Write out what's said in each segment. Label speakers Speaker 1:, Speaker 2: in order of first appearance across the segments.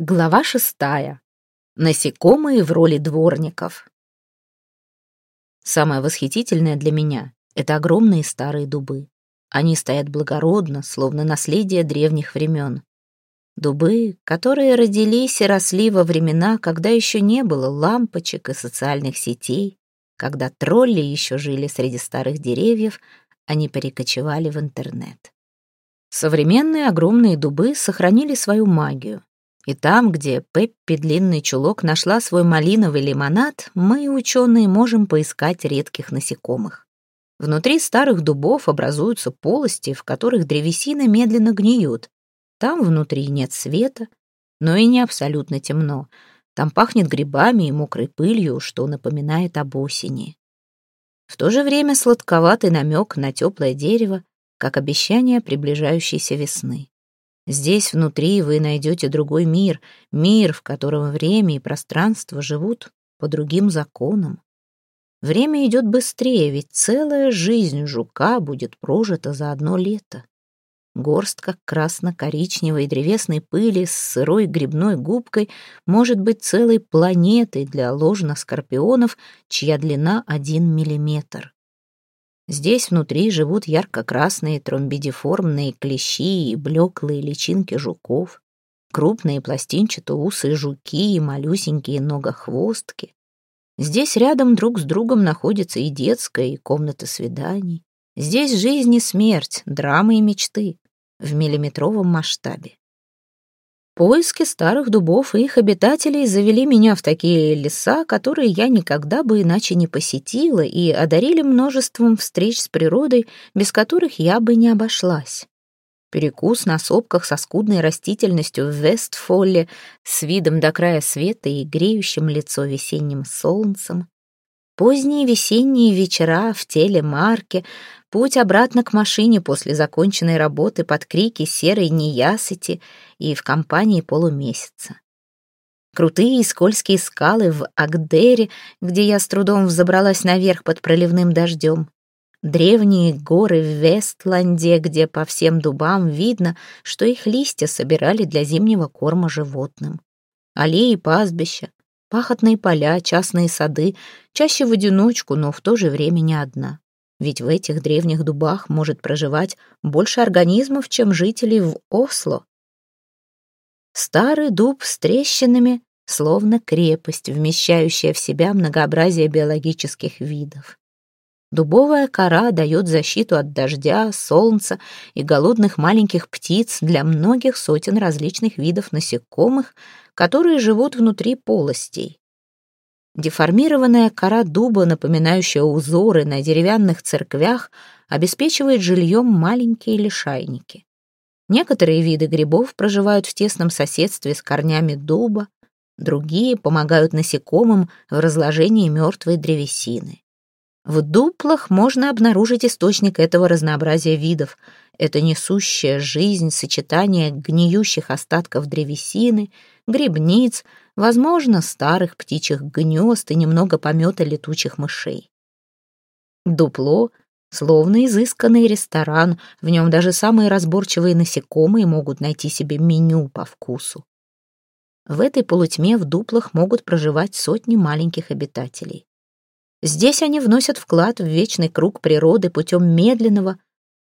Speaker 1: Глава шестая. Насекомые в роли дворников. Самое восхитительное для меня — это огромные старые дубы. Они стоят благородно, словно наследие древних времен. Дубы, которые родились и росли во времена, когда еще не было лампочек и социальных сетей, когда тролли еще жили среди старых деревьев, они перекочевали в интернет. Современные огромные дубы сохранили свою магию. И там, где Пеппи Длинный Чулок нашла свой малиновый лимонад, мы, ученые, можем поискать редких насекомых. Внутри старых дубов образуются полости, в которых древесина медленно гниет. Там внутри нет света, но и не абсолютно темно. Там пахнет грибами и мокрой пылью, что напоминает об осени. В то же время сладковатый намек на теплое дерево, как обещание приближающейся весны. Здесь внутри вы найдете другой мир, мир, в котором время и пространство живут по другим законам. Время идет быстрее, ведь целая жизнь жука будет прожита за одно лето. Горстка красно-коричневой древесной пыли с сырой грибной губкой может быть целой планетой для ложно-скорпионов, чья длина один миллиметр. Здесь внутри живут ярко-красные тромбидиформные клещи и блеклые личинки жуков, крупные пластинчато-усые жуки и малюсенькие ногохвостки. Здесь рядом друг с другом находится и детская, и комната свиданий. Здесь жизнь и смерть, драмы и мечты в миллиметровом масштабе. Поиски старых дубов и их обитателей завели меня в такие леса, которые я никогда бы иначе не посетила, и одарили множеством встреч с природой, без которых я бы не обошлась. Перекус на сопках со скудной растительностью в Вестфолле с видом до края света и греющим лицо весенним солнцем. Поздние весенние вечера в теле Марки, Путь обратно к машине после законченной работы под крики серой неясыти и в компании полумесяца. Крутые и скользкие скалы в Агдере, где я с трудом взобралась наверх под проливным дождем. Древние горы в Вестланде, где по всем дубам видно, что их листья собирали для зимнего корма животным. Аллеи пастбища, пахотные поля, частные сады, чаще в одиночку, но в то же время не одна ведь в этих древних дубах может проживать больше организмов, чем жителей в Осло. Старый дуб с трещинами, словно крепость, вмещающая в себя многообразие биологических видов. Дубовая кора дает защиту от дождя, солнца и голодных маленьких птиц для многих сотен различных видов насекомых, которые живут внутри полостей. Деформированная кора дуба, напоминающая узоры на деревянных церквях, обеспечивает жильем маленькие лишайники. Некоторые виды грибов проживают в тесном соседстве с корнями дуба, другие помогают насекомым в разложении мертвой древесины. В дуплах можно обнаружить источник этого разнообразия видов. Это несущая жизнь сочетание гниющих остатков древесины, грибниц, возможно, старых птичьих гнезд и немного помета летучих мышей. Дупло — словно изысканный ресторан, в нем даже самые разборчивые насекомые могут найти себе меню по вкусу. В этой полутьме в дуплах могут проживать сотни маленьких обитателей. Здесь они вносят вклад в вечный круг природы путем медленного,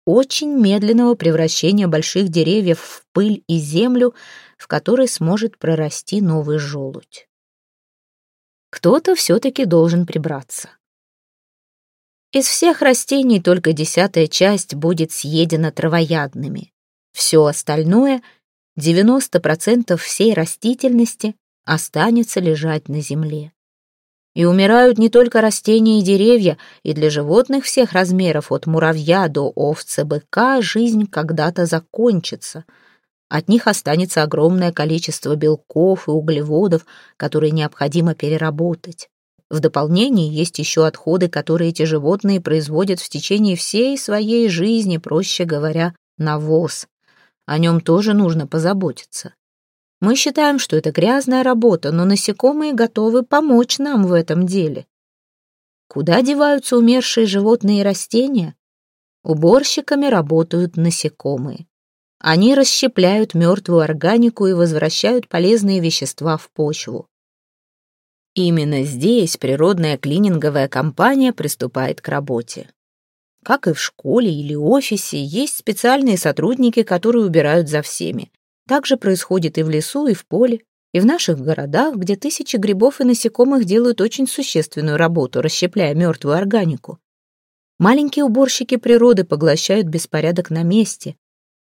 Speaker 1: очень медленного превращения больших деревьев в пыль и землю, в которой сможет прорасти новый желудь. Кто-то все-таки должен прибраться. Из всех растений только десятая часть будет съедена травоядными. Все остальное, 90% всей растительности, останется лежать на земле. И умирают не только растения и деревья, и для животных всех размеров, от муравья до овцы-быка, жизнь когда-то закончится. От них останется огромное количество белков и углеводов, которые необходимо переработать. В дополнение есть еще отходы, которые эти животные производят в течение всей своей жизни, проще говоря, навоз. О нем тоже нужно позаботиться. Мы считаем, что это грязная работа, но насекомые готовы помочь нам в этом деле. Куда деваются умершие животные и растения? Уборщиками работают насекомые. Они расщепляют мертвую органику и возвращают полезные вещества в почву. Именно здесь природная клининговая компания приступает к работе. Как и в школе или офисе, есть специальные сотрудники, которые убирают за всеми. Так же происходит и в лесу, и в поле, и в наших городах, где тысячи грибов и насекомых делают очень существенную работу, расщепляя мертвую органику. Маленькие уборщики природы поглощают беспорядок на месте.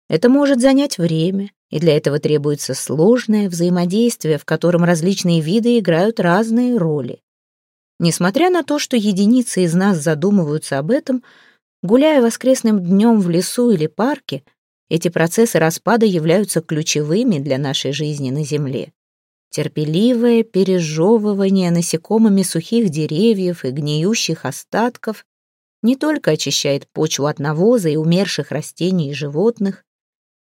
Speaker 1: Это может занять время, и для этого требуется сложное взаимодействие, в котором различные виды играют разные роли. Несмотря на то, что единицы из нас задумываются об этом, гуляя воскресным днем в лесу или парке, эти процессы распада являются ключевыми для нашей жизни на Земле. Терпеливое пережевывание насекомыми сухих деревьев и гниющих остатков не только очищает почву от навоза и умерших растений и животных,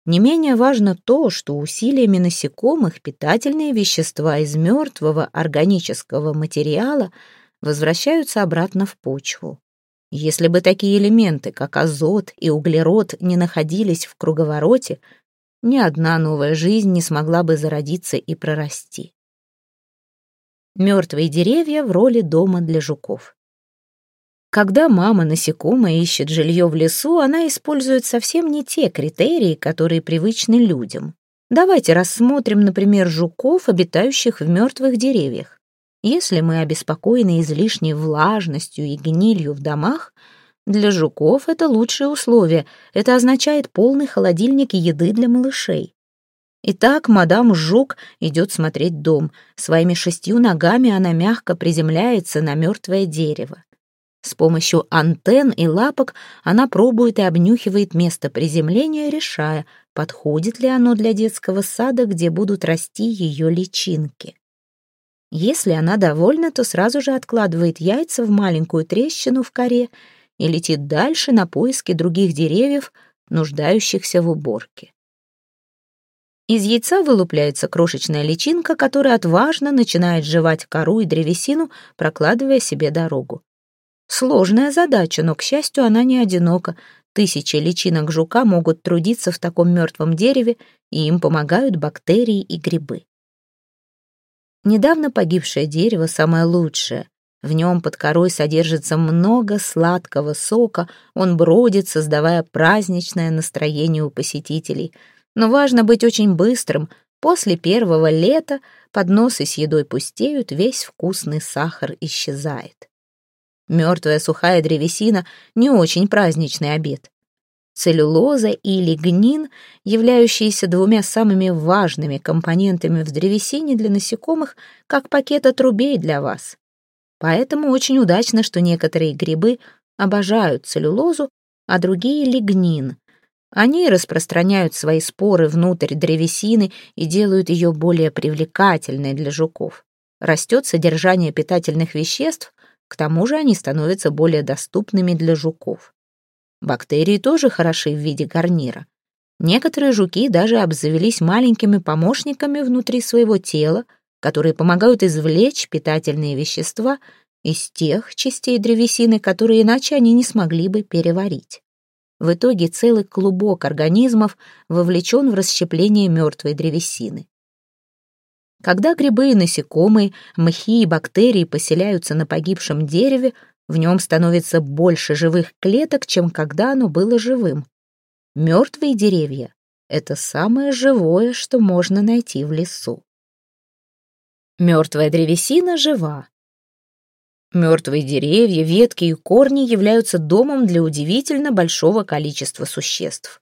Speaker 1: не менее важно то, что усилиями насекомых питательные вещества из мертвого органического материала возвращаются обратно в почву. Если бы такие элементы, как азот и углерод, не находились в круговороте, ни одна новая жизнь не смогла бы зародиться и прорасти. Мертвые деревья в роли дома для жуков. Когда мама насекомая ищет жилье в лесу, она использует совсем не те критерии, которые привычны людям. Давайте рассмотрим, например, жуков, обитающих в мертвых деревьях. Если мы обеспокоены излишней влажностью и гнилью в домах, для жуков это лучшие условия. Это означает полный холодильник еды для малышей. Итак, мадам Жук идет смотреть дом. Своими шестью ногами она мягко приземляется на мертвое дерево. С помощью антенн и лапок она пробует и обнюхивает место приземления, решая, подходит ли оно для детского сада, где будут расти ее личинки. Если она довольна, то сразу же откладывает яйца в маленькую трещину в коре и летит дальше на поиски других деревьев, нуждающихся в уборке. Из яйца вылупляется крошечная личинка, которая отважно начинает жевать кору и древесину, прокладывая себе дорогу. Сложная задача, но, к счастью, она не одинока. Тысячи личинок жука могут трудиться в таком мертвом дереве, и им помогают бактерии и грибы. Недавно погибшее дерево самое лучшее. В нем под корой содержится много сладкого сока, он бродит, создавая праздничное настроение у посетителей. Но важно быть очень быстрым. После первого лета подносы с едой пустеют, весь вкусный сахар исчезает. Мертвая сухая древесина — не очень праздничный обед. Целлюлоза и лигнин, являющиеся двумя самыми важными компонентами в древесине для насекомых, как пакет отрубей для вас. Поэтому очень удачно, что некоторые грибы обожают целлюлозу, а другие — лигнин. Они распространяют свои споры внутрь древесины и делают ее более привлекательной для жуков. Растет содержание питательных веществ, к тому же они становятся более доступными для жуков. Бактерии тоже хороши в виде гарнира. Некоторые жуки даже обзавелись маленькими помощниками внутри своего тела, которые помогают извлечь питательные вещества из тех частей древесины, которые иначе они не смогли бы переварить. В итоге целый клубок организмов вовлечен в расщепление мертвой древесины. Когда грибы и насекомые, мхи и бактерии поселяются на погибшем дереве, в нем становится больше живых клеток, чем когда оно было живым. Мертвые деревья — это самое живое, что можно найти в лесу. Мертвая древесина жива. Мертвые деревья, ветки и корни являются домом для удивительно большого количества существ.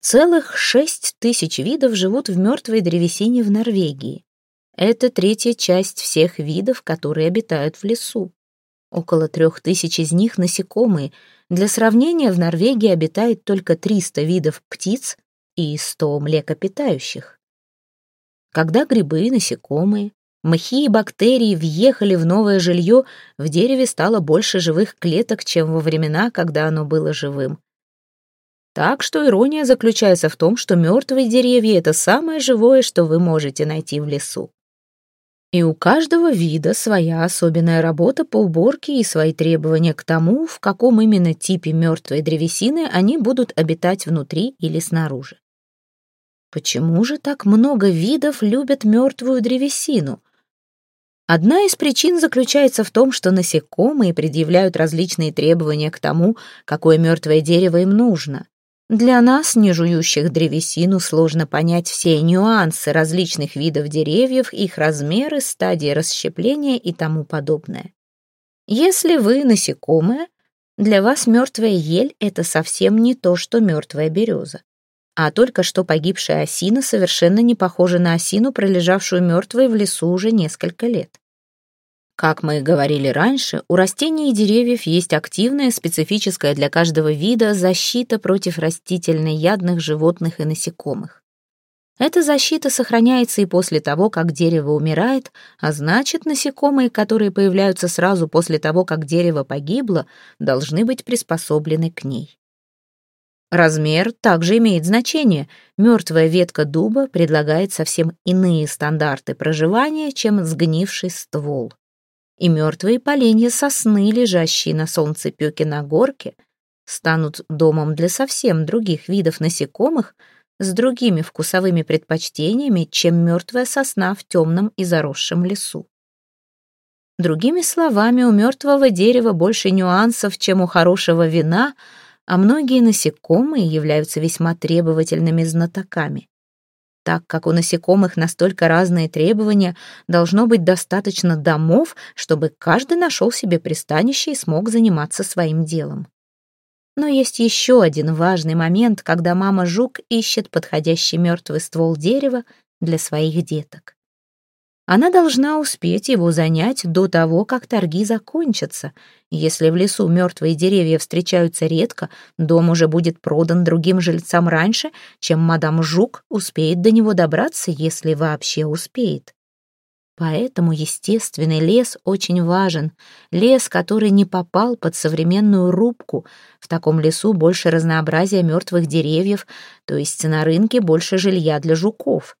Speaker 1: Целых шесть тысяч видов живут в мертвой древесине в Норвегии. Это третья часть всех видов, которые обитают в лесу. Около трех тысяч из них насекомые. Для сравнения, в Норвегии обитает только 300 видов птиц и 100 млекопитающих. Когда грибы, насекомые, мхи и бактерии въехали в новое жилье, в дереве стало больше живых клеток, чем во времена, когда оно было живым. Так что ирония заключается в том, что мертвые деревья — это самое живое, что вы можете найти в лесу. И у каждого вида своя особенная работа по уборке и свои требования к тому, в каком именно типе мертвой древесины они будут обитать внутри или снаружи. Почему же так много видов любят мертвую древесину? Одна из причин заключается в том, что насекомые предъявляют различные требования к тому, какое мертвое дерево им нужно. Для нас, не жующих древесину, сложно понять все нюансы различных видов деревьев, их размеры, стадии расщепления и тому подобное. Если вы насекомое, для вас мертвая ель — это совсем не то, что мертвая береза. А только что погибшая осина совершенно не похожа на осину, пролежавшую мертвой в лесу уже несколько лет. Как мы говорили раньше, у растений и деревьев есть активная, специфическая для каждого вида защита против растительноядных животных и насекомых. Эта защита сохраняется и после того, как дерево умирает, а значит, насекомые, которые появляются сразу после того, как дерево погибло, должны быть приспособлены к ней. Размер также имеет значение. Мертвая ветка дуба предлагает совсем иные стандарты проживания, чем сгнивший ствол и мертвые поленья сосны, лежащие на солнцепёке на горке, станут домом для совсем других видов насекомых с другими вкусовыми предпочтениями, чем мертвая сосна в темном и заросшем лесу. Другими словами, у мертвого дерева больше нюансов, чем у хорошего вина, а многие насекомые являются весьма требовательными знатоками. Так как у насекомых настолько разные требования, должно быть достаточно домов, чтобы каждый нашел себе пристанище и смог заниматься своим делом. Но есть еще один важный момент, когда мама-жук ищет подходящий мертвый ствол дерева для своих деток. Она должна успеть его занять до того, как торги закончатся. Если в лесу мертвые деревья встречаются редко, дом уже будет продан другим жильцам раньше, чем мадам Жук успеет до него добраться, если вообще успеет. Поэтому естественный лес очень важен. Лес, который не попал под современную рубку. В таком лесу больше разнообразия мертвых деревьев, то есть на рынке больше жилья для жуков.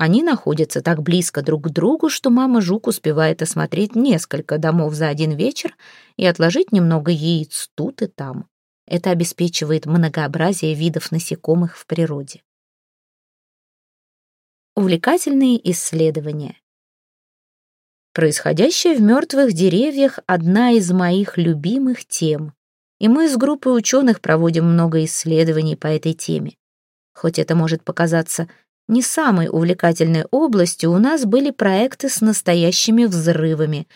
Speaker 1: Они находятся так близко друг к другу, что мама жук успевает осмотреть несколько домов за один вечер и отложить немного яиц тут и там. Это обеспечивает многообразие видов насекомых в природе. Увлекательные исследования. Происходящее в мертвых деревьях – одна из моих любимых тем, и мы с группой ученых проводим много исследований по этой теме. Хоть это может показаться не самой увлекательной областью у нас были проекты с настоящими взрывами.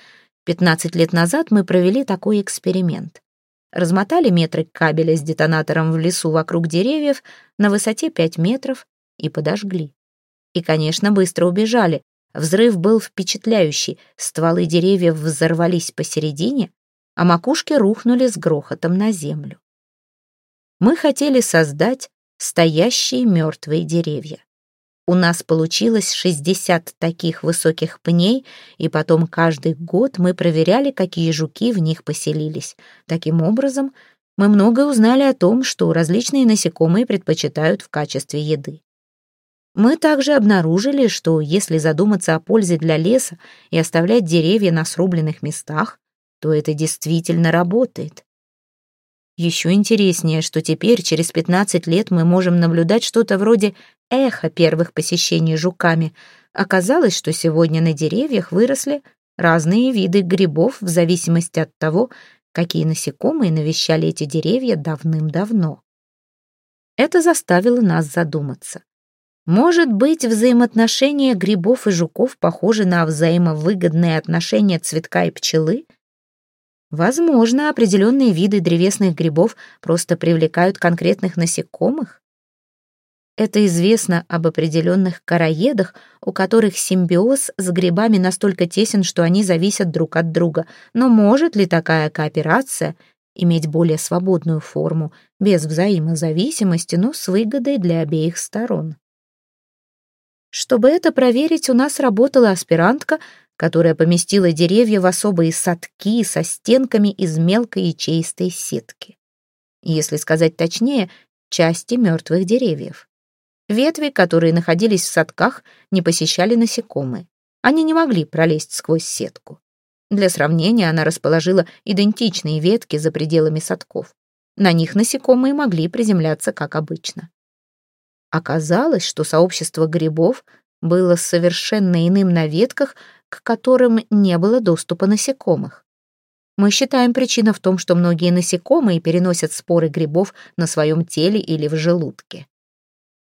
Speaker 1: 15 лет назад мы провели такой эксперимент. Размотали метры кабеля с детонатором в лесу вокруг деревьев на высоте 5 метров и подожгли. И, конечно, быстро убежали. Взрыв был впечатляющий, стволы деревьев взорвались посередине, а макушки рухнули с грохотом на землю. Мы хотели создать стоящие мертвые деревья. У нас получилось 60 таких высоких пней, и потом каждый год мы проверяли, какие жуки в них поселились. Таким образом, мы многое узнали о том, что различные насекомые предпочитают в качестве еды. Мы также обнаружили, что если задуматься о пользе для леса и оставлять деревья на срубленных местах, то это действительно работает. Еще интереснее, что теперь, через 15 лет, мы можем наблюдать что-то вроде эхо первых посещений жуками. Оказалось, что сегодня на деревьях выросли разные виды грибов в зависимости от того, какие насекомые навещали эти деревья давным-давно. Это заставило нас задуматься. Может быть, взаимоотношения грибов и жуков похожи на взаимовыгодные отношения цветка и пчелы? Возможно, определенные виды древесных грибов просто привлекают конкретных насекомых? Это известно об определенных короедах, у которых симбиоз с грибами настолько тесен, что они зависят друг от друга. Но может ли такая кооперация иметь более свободную форму, без взаимозависимости, но с выгодой для обеих сторон? Чтобы это проверить, у нас работала аспирантка, которая поместила деревья в особые садки со стенками из мелкой ячеистой сетки. Если сказать точнее, части мертвых деревьев. Ветви, которые находились в садках, не посещали насекомые. Они не могли пролезть сквозь сетку. Для сравнения она расположила идентичные ветки за пределами садков. На них насекомые могли приземляться, как обычно. Оказалось, что сообщество грибов было совершенно иным на ветках, к которым не было доступа насекомых. Мы считаем причину в том, что многие насекомые переносят споры грибов на своем теле или в желудке.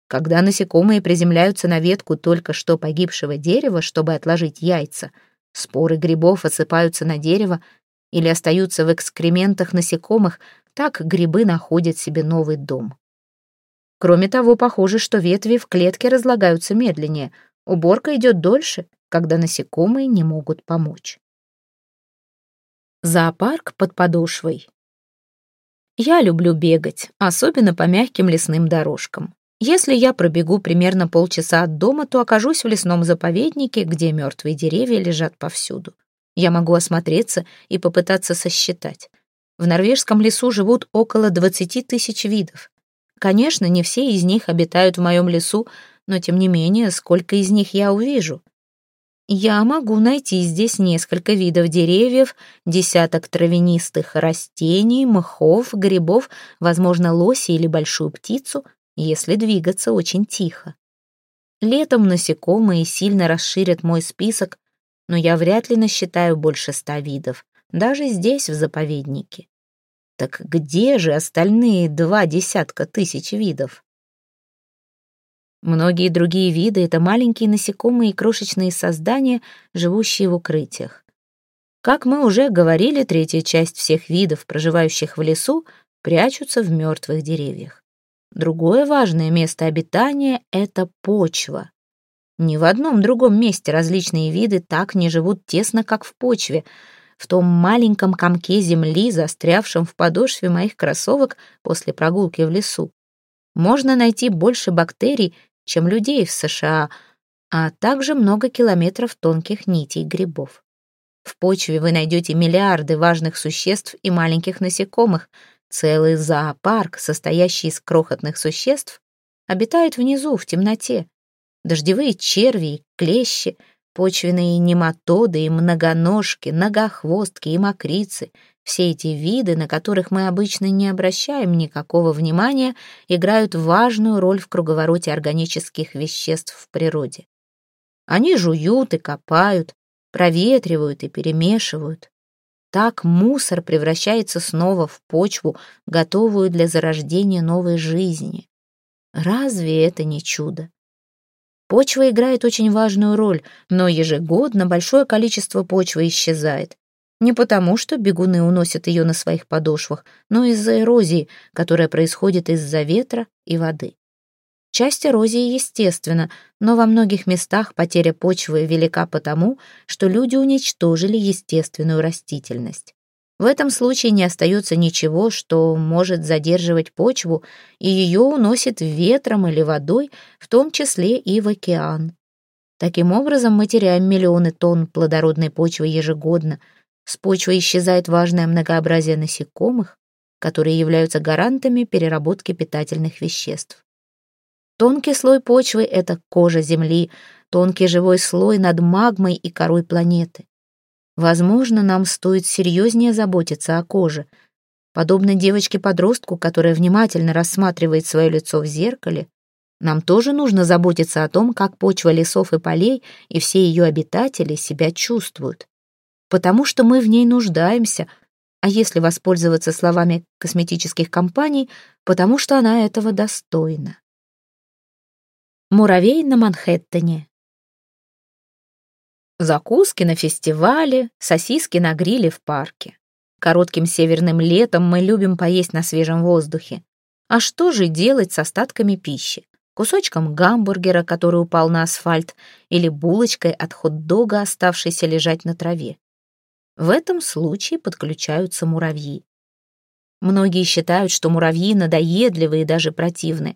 Speaker 1: Когда насекомые приземляются на ветку только что погибшего дерева, чтобы отложить яйца, споры грибов осыпаются на дерево или остаются в экскрементах насекомых, так грибы находят себе новый дом. Кроме того, похоже, что ветви в клетке разлагаются медленнее, уборка идет дольше, когда насекомые не могут помочь. Зоопарк под подошвой. Я люблю бегать, особенно по мягким лесным дорожкам. Если я пробегу примерно полчаса от дома, то окажусь в лесном заповеднике, где мертвые деревья лежат повсюду. Я могу осмотреться и попытаться сосчитать. В норвежском лесу живут около 20 тысяч видов. Конечно, не все из них обитают в моем лесу, но тем не менее, сколько из них я увижу? Я могу найти здесь несколько видов деревьев, десяток травянистых растений, мхов, грибов, возможно, лоси или большую птицу, если двигаться очень тихо. Летом насекомые сильно расширят мой список, но я вряд ли насчитаю больше ста видов, даже здесь, в заповеднике. Так где же остальные два десятка тысяч видов? Многие другие виды — это маленькие насекомые и крошечные создания, живущие в укрытиях. Как мы уже говорили, третья часть всех видов, проживающих в лесу, прячутся в мертвых деревьях. Другое важное место обитания — это почва. Ни в одном другом месте различные виды так не живут тесно, как в почве, в том маленьком комке земли, застрявшем в подошве моих кроссовок после прогулки в лесу. Можно найти больше бактерий, чем людей в США, а также много километров тонких нитей грибов. В почве вы найдете миллиарды важных существ и маленьких насекомых — Целый зоопарк, состоящий из крохотных существ, обитает внизу, в темноте. Дождевые черви и клещи, почвенные нематоды и многоножки, многохвостки и мокрицы — все эти виды, на которых мы обычно не обращаем никакого внимания, играют важную роль в круговороте органических веществ в природе. Они жуют и копают, проветривают и перемешивают. Так мусор превращается снова в почву, готовую для зарождения новой жизни. Разве это не чудо? Почва играет очень важную роль, но ежегодно большое количество почвы исчезает. Не потому, что бегуны уносят ее на своих подошвах, но из-за эрозии, которая происходит из-за ветра и воды. Часть эрозии естественна, но во многих местах потеря почвы велика потому, что люди уничтожили естественную растительность. В этом случае не остается ничего, что может задерживать почву, и ее уносит ветром или водой, в том числе и в океан. Таким образом, мы теряем миллионы тонн плодородной почвы ежегодно. С почвы исчезает важное многообразие насекомых, которые являются гарантами переработки питательных веществ. Тонкий слой почвы — это кожа Земли, тонкий живой слой над магмой и корой планеты. Возможно, нам стоит серьезнее заботиться о коже. Подобно девочке-подростку, которая внимательно рассматривает свое лицо в зеркале, нам тоже нужно заботиться о том, как почва лесов и полей и все ее обитатели себя чувствуют. Потому что мы в ней нуждаемся, а если воспользоваться словами косметических компаний, потому что она этого достойна. Муравей на Манхэттене. Закуски на фестивале, сосиски на гриле в парке. Коротким северным летом мы любим поесть на свежем воздухе. А что же делать с остатками пищи? Кусочком гамбургера, который упал на асфальт, или булочкой от хот-дога, оставшейся лежать на траве? В этом случае подключаются муравьи. Многие считают, что муравьи надоедливы и даже противны,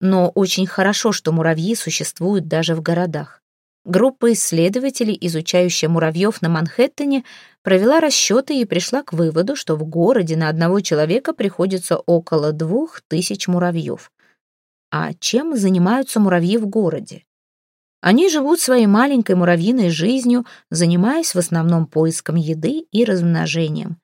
Speaker 1: но очень хорошо, что муравьи существуют даже в городах. Группа исследователей, изучающая муравьев на Манхэттене, провела расчеты и пришла к выводу, что в городе на одного человека приходится около двух тысяч муравьев. А чем занимаются муравьи в городе? Они живут своей маленькой муравьиной жизнью, занимаясь в основном поиском еды и размножением.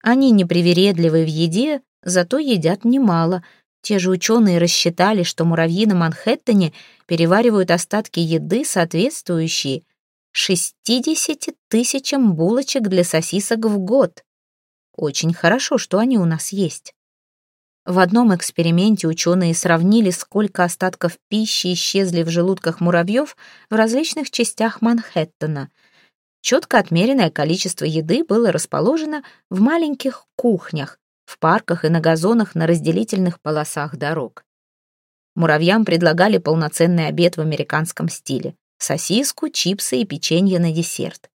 Speaker 1: Они непривередливы в еде, зато едят немало – Те же ученые рассчитали, что муравьи на Манхэттене переваривают остатки еды, соответствующие 60 тысячам булочек для сосисок в год. Очень хорошо, что они у нас есть. В одном эксперименте ученые сравнили, сколько остатков пищи исчезли в желудках муравьев в различных частях Манхэттена. Четко отмеренное количество еды было расположено в маленьких кухнях, в парках и на газонах на разделительных полосах дорог. Муравьям предлагали полноценный обед в американском стиле. Сосиску, чипсы и печенье на десерт.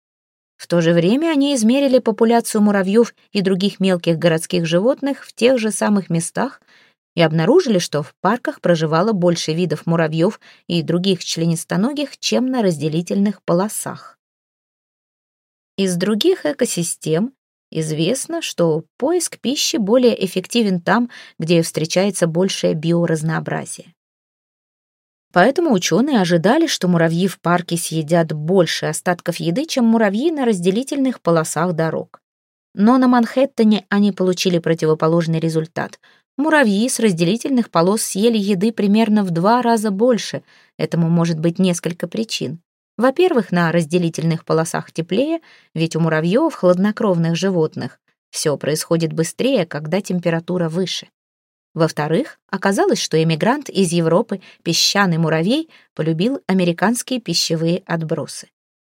Speaker 1: В то же время они измерили популяцию муравьев и других мелких городских животных в тех же самых местах и обнаружили, что в парках проживало больше видов муравьев и других членистоногих, чем на разделительных полосах. Из других экосистем известно, что поиск пищи более эффективен там, где встречается большее биоразнообразие. Поэтому ученые ожидали, что муравьи в парке съедят больше остатков еды, чем муравьи на разделительных полосах дорог. Но на Манхэттене они получили противоположный результат. Муравьи с разделительных полос съели еды примерно в два раза больше. Этому может быть несколько причин. Во-первых, на разделительных полосах теплее, ведь у муравьев, хладнокровных животных, все происходит быстрее, когда температура выше. Во-вторых, оказалось, что эмигрант из Европы, песчаный муравей, полюбил американские пищевые отбросы.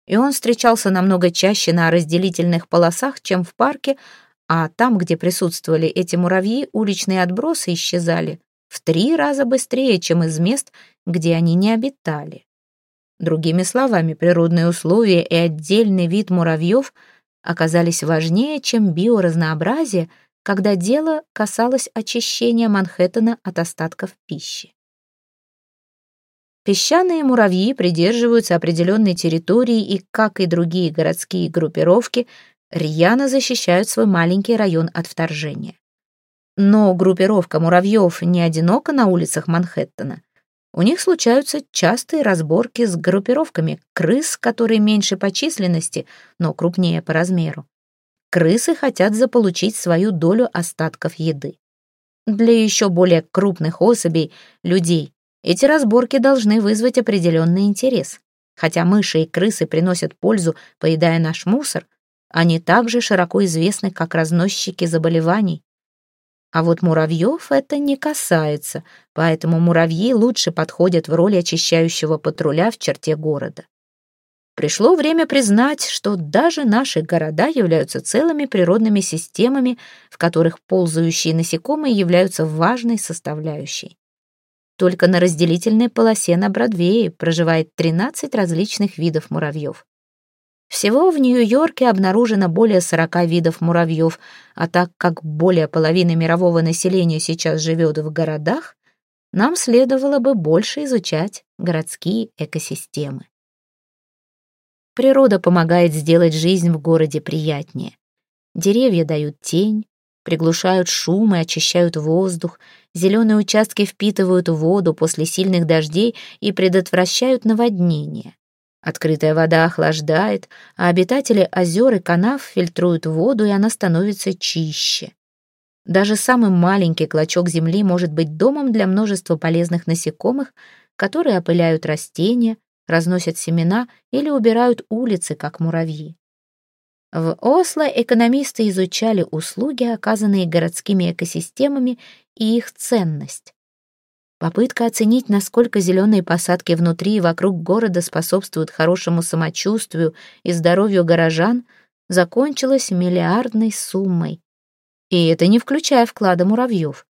Speaker 1: И он встречался намного чаще на разделительных полосах, чем в парке, а там, где присутствовали эти муравьи, уличные отбросы исчезали в три раза быстрее, чем из мест, где они не обитали. Другими словами, природные условия и отдельный вид муравьев оказались важнее, чем биоразнообразие, когда дело касалось очищения Манхэттена от остатков пищи. Песчаные муравьи придерживаются определенной территории и, как и другие городские группировки, рьяно защищают свой маленький район от вторжения. Но группировка муравьев не одинока на улицах Манхэттена. У них случаются частые разборки с группировками крыс, которые меньше по численности, но крупнее по размеру крысы хотят заполучить свою долю остатков еды. Для еще более крупных особей, людей, эти разборки должны вызвать определенный интерес. Хотя мыши и крысы приносят пользу, поедая наш мусор, они также широко известны как разносчики заболеваний. А вот муравьев это не касается, поэтому муравьи лучше подходят в роли очищающего патруля в черте города. Пришло время признать, что даже наши города являются целыми природными системами, в которых ползающие насекомые являются важной составляющей. Только на разделительной полосе на Бродвее проживает 13 различных видов муравьев. Всего в Нью-Йорке обнаружено более 40 видов муравьев, а так как более половины мирового населения сейчас живет в городах, нам следовало бы больше изучать городские экосистемы. Природа помогает сделать жизнь в городе приятнее. Деревья дают тень, приглушают шум и очищают воздух, зеленые участки впитывают воду после сильных дождей и предотвращают наводнения. Открытая вода охлаждает, а обитатели озер и канав фильтруют воду, и она становится чище. Даже самый маленький клочок земли может быть домом для множества полезных насекомых, которые опыляют растения, разносят семена или убирают улицы, как муравьи. В Осло экономисты изучали услуги, оказанные городскими экосистемами, и их ценность. Попытка оценить, насколько зеленые посадки внутри и вокруг города способствуют хорошему самочувствию и здоровью горожан, закончилась миллиардной суммой. И это не включая вклада муравьев.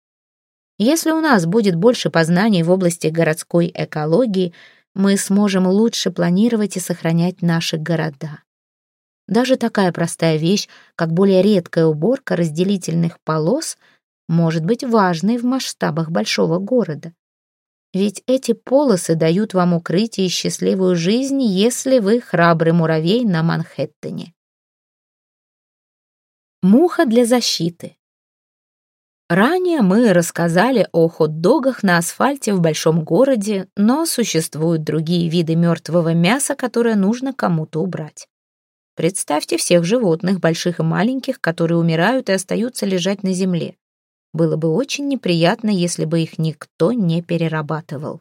Speaker 1: Если у нас будет больше познаний в области городской экологии, мы сможем лучше планировать и сохранять наши города. Даже такая простая вещь, как более редкая уборка разделительных полос, может быть важной в масштабах большого города. Ведь эти полосы дают вам укрытие и счастливую жизнь, если вы храбрый муравей на Манхэттене. Муха для защиты. Ранее мы рассказали о хот-догах на асфальте в большом городе, но существуют другие виды мертвого мяса, которое нужно кому-то убрать. Представьте всех животных, больших и маленьких, которые умирают и остаются лежать на земле. было бы очень неприятно, если бы их никто не перерабатывал.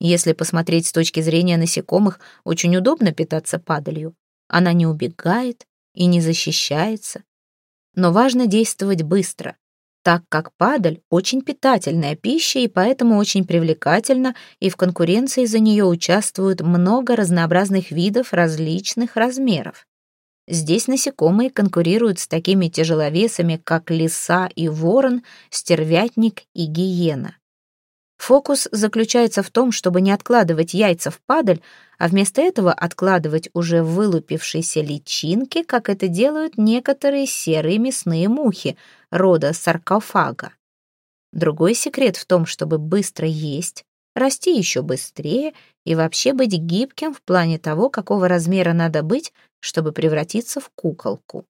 Speaker 1: Если посмотреть с точки зрения насекомых, очень удобно питаться падалью. Она не убегает и не защищается. Но важно действовать быстро, так как падаль – очень питательная пища и поэтому очень привлекательна, и в конкуренции за нее участвуют много разнообразных видов различных размеров. Здесь насекомые конкурируют с такими тяжеловесами, как лиса и ворон, стервятник и гиена. Фокус заключается в том, чтобы не откладывать яйца в падаль, а вместо этого откладывать уже вылупившиеся личинки, как это делают некоторые серые мясные мухи рода саркофага. Другой секрет в том, чтобы быстро есть, расти еще быстрее и вообще быть гибким в плане того, какого размера надо быть, чтобы превратиться в куколку.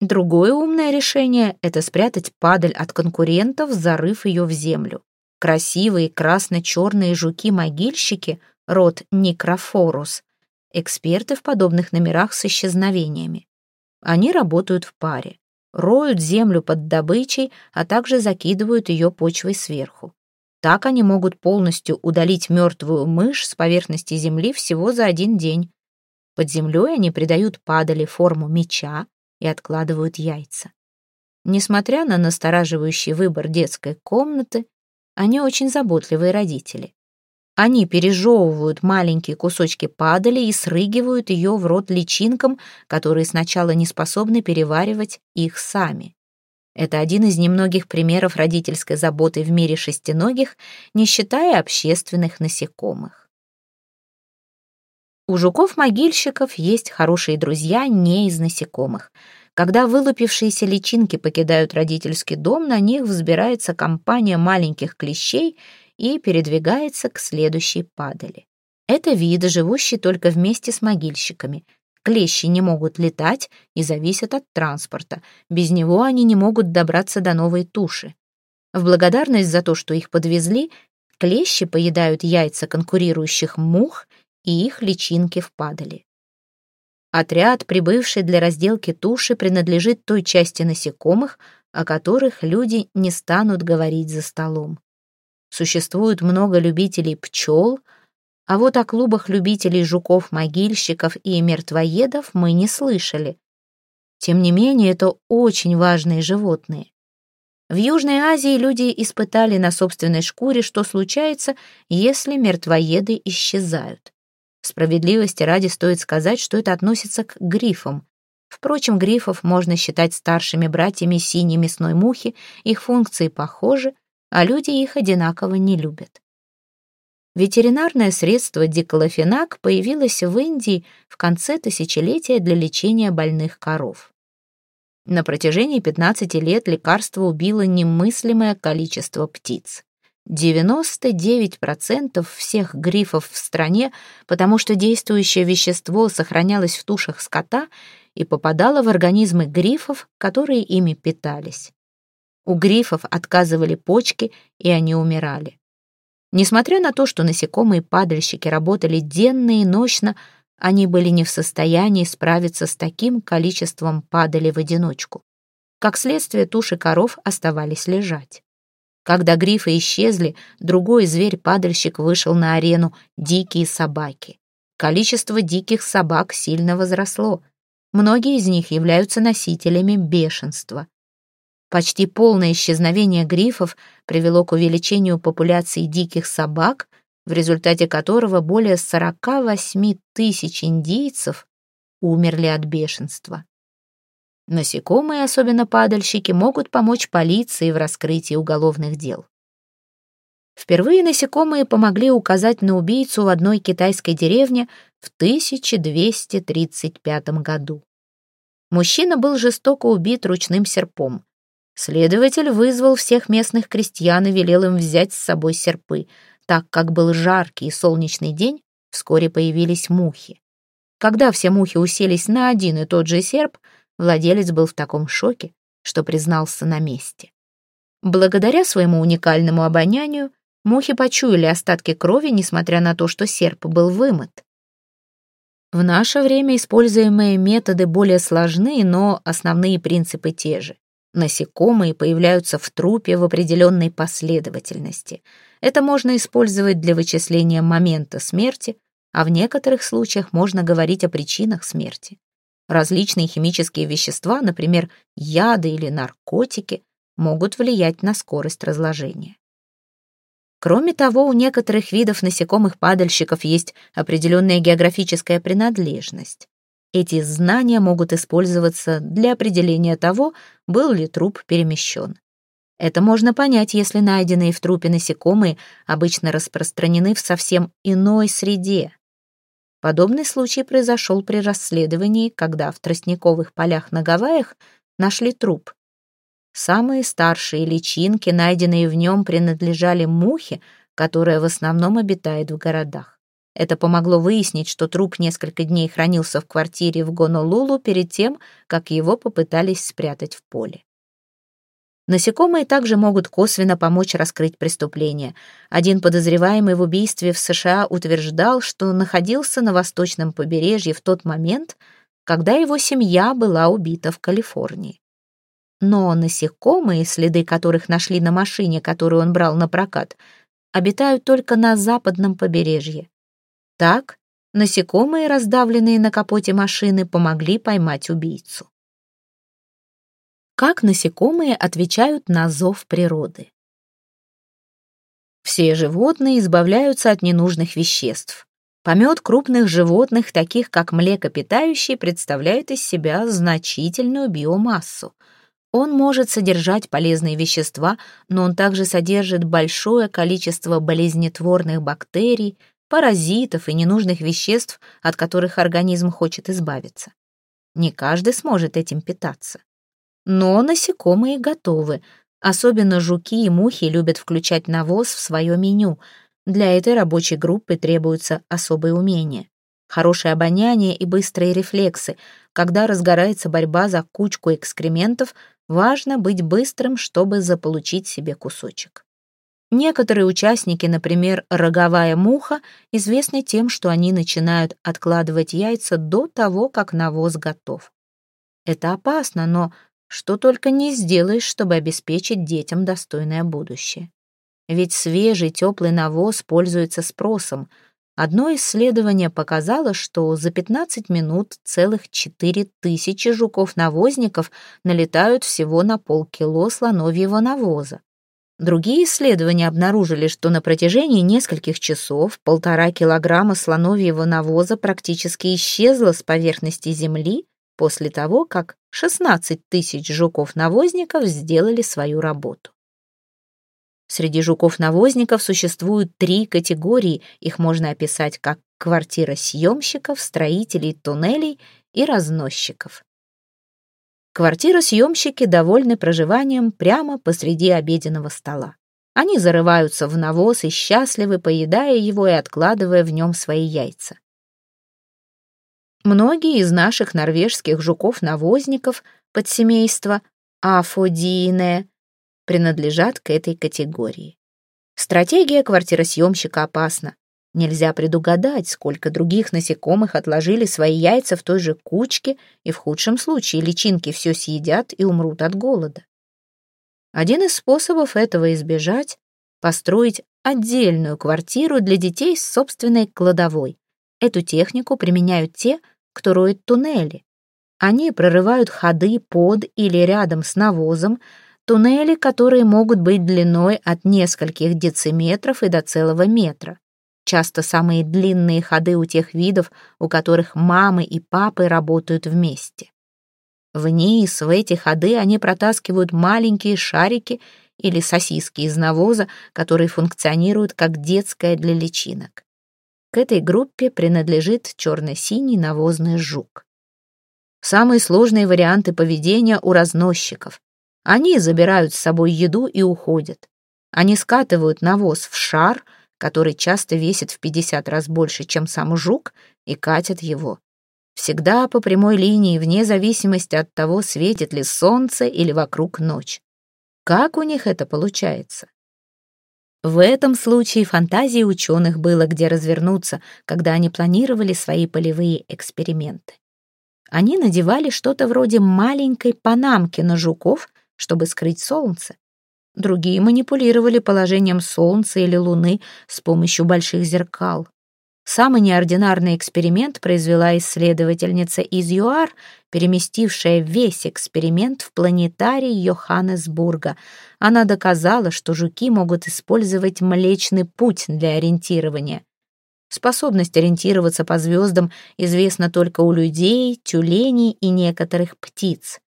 Speaker 1: Другое умное решение — это спрятать падаль от конкурентов, зарыв ее в землю. Красивые красно-черные жуки-могильщики, род Никрофорус, эксперты в подобных номерах с исчезновениями. Они работают в паре, роют землю под добычей, а также закидывают ее почвой сверху. Так они могут полностью удалить мертвую мышь с поверхности земли всего за один день. Под землей они придают падали форму меча и откладывают яйца. Несмотря на настораживающий выбор детской комнаты, они очень заботливые родители. Они пережевывают маленькие кусочки падали и срыгивают ее в рот личинкам, которые сначала не способны переваривать их сами. Это один из немногих примеров родительской заботы в мире шестиногих, не считая общественных насекомых. У жуков-могильщиков есть хорошие друзья не из насекомых. Когда вылупившиеся личинки покидают родительский дом, на них взбирается компания маленьких клещей и передвигается к следующей падали. Это вид, живущий только вместе с могильщиками — Клещи не могут летать и зависят от транспорта. Без него они не могут добраться до новой туши. В благодарность за то, что их подвезли, клещи поедают яйца конкурирующих мух и их личинки впадали. Отряд, прибывший для разделки туши, принадлежит той части насекомых, о которых люди не станут говорить за столом. Существует много любителей пчел — а вот о клубах любителей жуков-могильщиков и мертвоедов мы не слышали. Тем не менее, это очень важные животные. В Южной Азии люди испытали на собственной шкуре, что случается, если мертвоеды исчезают. Справедливости ради стоит сказать, что это относится к грифам. Впрочем, грифов можно считать старшими братьями синей мясной мухи, их функции похожи, а люди их одинаково не любят. Ветеринарное средство диклофенак появилось в Индии в конце тысячелетия для лечения больных коров. На протяжении 15 лет лекарство убило немыслимое количество птиц. 99% всех грифов в стране, потому что действующее вещество сохранялось в тушах скота и попадало в организмы грифов, которые ими питались. У грифов отказывали почки, и они умирали. Несмотря на то, что насекомые-падальщики работали денно и ночно, они были не в состоянии справиться с таким количеством падали в одиночку. Как следствие, туши коров оставались лежать. Когда грифы исчезли, другой зверь-падальщик вышел на арену — дикие собаки. Количество диких собак сильно возросло. Многие из них являются носителями бешенства. Почти полное исчезновение грифов привело к увеличению популяции диких собак, в результате которого более 48 тысяч индийцев умерли от бешенства. Насекомые, особенно падальщики, могут помочь полиции в раскрытии уголовных дел. Впервые насекомые помогли указать на убийцу в одной китайской деревне в 1235 году. Мужчина был жестоко убит ручным серпом. Следователь вызвал всех местных крестьян и велел им взять с собой серпы. Так как был жаркий и солнечный день, вскоре появились мухи. Когда все мухи уселись на один и тот же серп, владелец был в таком шоке, что признался на месте. Благодаря своему уникальному обонянию мухи почуяли остатки крови, несмотря на то, что серп был вымыт. В наше время используемые методы более сложны, но основные принципы те же. Насекомые появляются в трупе в определенной последовательности. Это можно использовать для вычисления момента смерти, а в некоторых случаях можно говорить о причинах смерти. Различные химические вещества, например, яды или наркотики, могут влиять на скорость разложения. Кроме того, у некоторых видов насекомых-падальщиков есть определенная географическая принадлежность. Эти знания могут использоваться для определения того, был ли труп перемещен. Это можно понять, если найденные в трупе насекомые обычно распространены в совсем иной среде. Подобный случай произошел при расследовании, когда в тростниковых полях на Гавайях нашли труп. Самые старшие личинки, найденные в нем, принадлежали мухе, которая в основном обитает в городах. Это помогло выяснить, что труп несколько дней хранился в квартире в Гонолулу перед тем, как его попытались спрятать в поле. Насекомые также могут косвенно помочь раскрыть преступление. Один подозреваемый в убийстве в США утверждал, что находился на восточном побережье в тот момент, когда его семья была убита в Калифорнии. Но насекомые, следы которых нашли на машине, которую он брал на прокат, обитают только на западном побережье. Так, насекомые, раздавленные на капоте машины, помогли поймать убийцу. Как насекомые отвечают на зов природы? Все животные избавляются от ненужных веществ. Помет крупных животных, таких как млекопитающие, представляет из себя значительную биомассу — он может содержать полезные вещества, но он также содержит большое количество болезнетворных бактерий, паразитов и ненужных веществ, от которых организм хочет избавиться. Не каждый сможет этим питаться. Но насекомые готовы. Особенно жуки и мухи любят включать навоз в свое меню. Для этой рабочей группы требуются особые умения. Хорошее обоняние и быстрые рефлексы. Когда разгорается борьба за кучку экскрементов, Важно быть быстрым, чтобы заполучить себе кусочек. Некоторые участники, например, роговая муха, известны тем, что они начинают откладывать яйца до того, как навоз готов. Это опасно, но что только не сделаешь, чтобы обеспечить детям достойное будущее. Ведь свежий теплый навоз пользуется спросом — Одно исследование показало, что за 15 минут целых 4000 жуков-навозников налетают всего на полкило слоновьего навоза. Другие исследования обнаружили, что на протяжении нескольких часов полтора килограмма слоновьего навоза практически исчезло с поверхности Земли после того, как 16 тысяч жуков-навозников сделали свою работу. Среди жуков-навозников существуют три категории, их можно описать как квартира съемщиков, строителей туннелей и разносчиков. Квартиросъемщики довольны проживанием прямо посреди обеденного стола. Они зарываются в навоз и счастливы, поедая его и откладывая в нем свои яйца. Многие из наших норвежских жуков-навозников подсемейства Афодиине принадлежат к этой категории. Стратегия квартиросъемщика опасна. Нельзя предугадать, сколько других насекомых отложили свои яйца в той же кучке, и в худшем случае личинки все съедят и умрут от голода. Один из способов этого избежать — построить отдельную квартиру для детей с собственной кладовой. Эту технику применяют те, кто роет туннели. Они прорывают ходы под или рядом с навозом, Туннели, которые могут быть длиной от нескольких дециметров и до целого метра. Часто самые длинные ходы у тех видов, у которых мамы и папы работают вместе. Вниз в эти ходы они протаскивают маленькие шарики или сосиски из навоза, которые функционируют как детская для личинок. К этой группе принадлежит черно-синий навозный жук. Самые сложные варианты поведения у разносчиков. Они забирают с собой еду и уходят. Они скатывают навоз в шар, который часто весит в 50 раз больше, чем сам жук, и катят его. Всегда по прямой линии, вне зависимости от того, светит ли солнце или вокруг ночь. Как у них это получается? В этом случае фантазии ученых было где развернуться, когда они планировали свои полевые эксперименты. Они надевали что-то вроде маленькой панамки на жуков, чтобы скрыть солнце. Другие манипулировали положением солнца или луны с помощью больших зеркал. Самый неординарный эксперимент произвела исследовательница из ЮАР, переместившая весь эксперимент в планетарий Йоханнесбурга. Она доказала, что жуки могут использовать Млечный Путь для ориентирования. Способность ориентироваться по звездам известна только у людей, тюленей и некоторых птиц.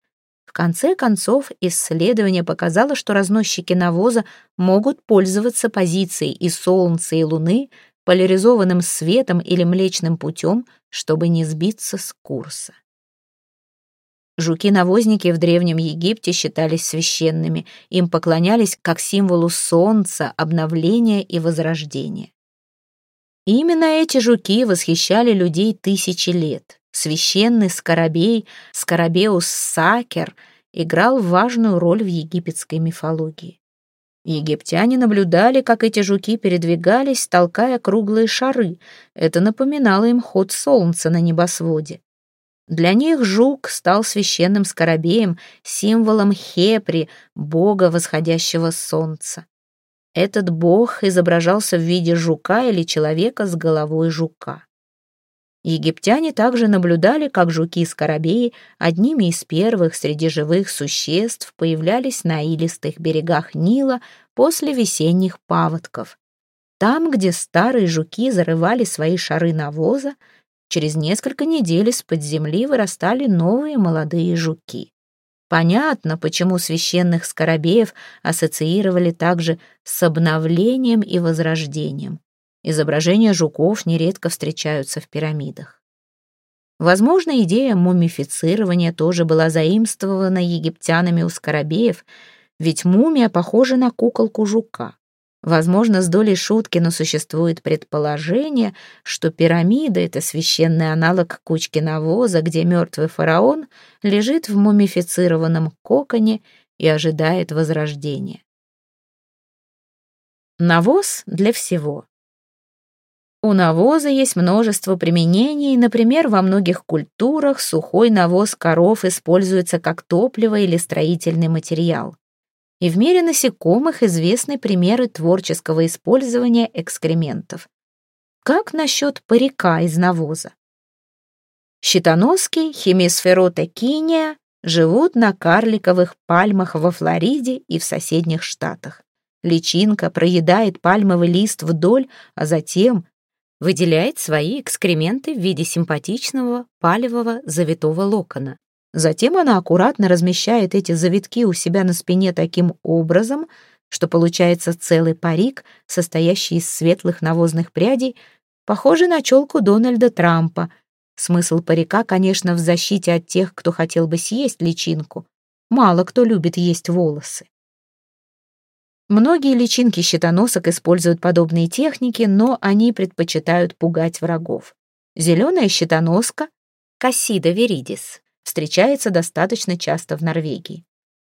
Speaker 1: В конце концов, исследование показало, что разносчики навоза могут пользоваться позицией и Солнца, и Луны, поляризованным светом или Млечным путем, чтобы не сбиться с курса. Жуки-навозники в Древнем Египте считались священными, им поклонялись как символу солнца, обновления и возрождения. именно эти жуки восхищали людей тысячи лет. Священный скоробей, скоробеус сакер, играл важную роль в египетской мифологии. Египтяне наблюдали, как эти жуки передвигались, толкая круглые шары. Это напоминало им ход солнца на небосводе. Для них жук стал священным скоробеем, символом Хепри, бога восходящего солнца. Этот бог изображался в виде жука или человека с головой жука. Египтяне также наблюдали, как жуки-скоробеи одними из первых среди живых существ появлялись на илистых берегах Нила после весенних паводков. Там, где старые жуки зарывали свои шары навоза, через несколько недель из-под земли вырастали новые молодые жуки. Понятно, почему священных скоробеев ассоциировали также с обновлением и возрождением. Изображения жуков нередко встречаются в пирамидах. Возможно, идея мумифицирования тоже была заимствована египтянами у скоробеев, ведь мумия похожа на куколку жука. Возможно, с долей шутки, но существует предположение, что пирамида — это священный аналог кучки навоза, где мертвый фараон лежит в мумифицированном коконе и ожидает возрождения. Навоз для всего. У навоза есть множество применений, например, во многих культурах сухой навоз коров используется как топливо или строительный материал. И в мире насекомых известны примеры творческого использования экскрементов. Как насчет парика из навоза? Щитоноски, хемисферота киния, живут на карликовых пальмах во Флориде и в соседних штатах. Личинка проедает пальмовый лист вдоль, а затем выделяет свои экскременты в виде симпатичного палевого завитого локона. Затем она аккуратно размещает эти завитки у себя на спине таким образом, что получается целый парик, состоящий из светлых навозных прядей, похожий на челку Дональда Трампа. Смысл парика, конечно, в защите от тех, кто хотел бы съесть личинку. Мало кто любит есть волосы. Многие личинки щитоносок используют подобные техники, но они предпочитают пугать врагов. Зеленая щитоноска, Кассида веридис, встречается достаточно часто в Норвегии.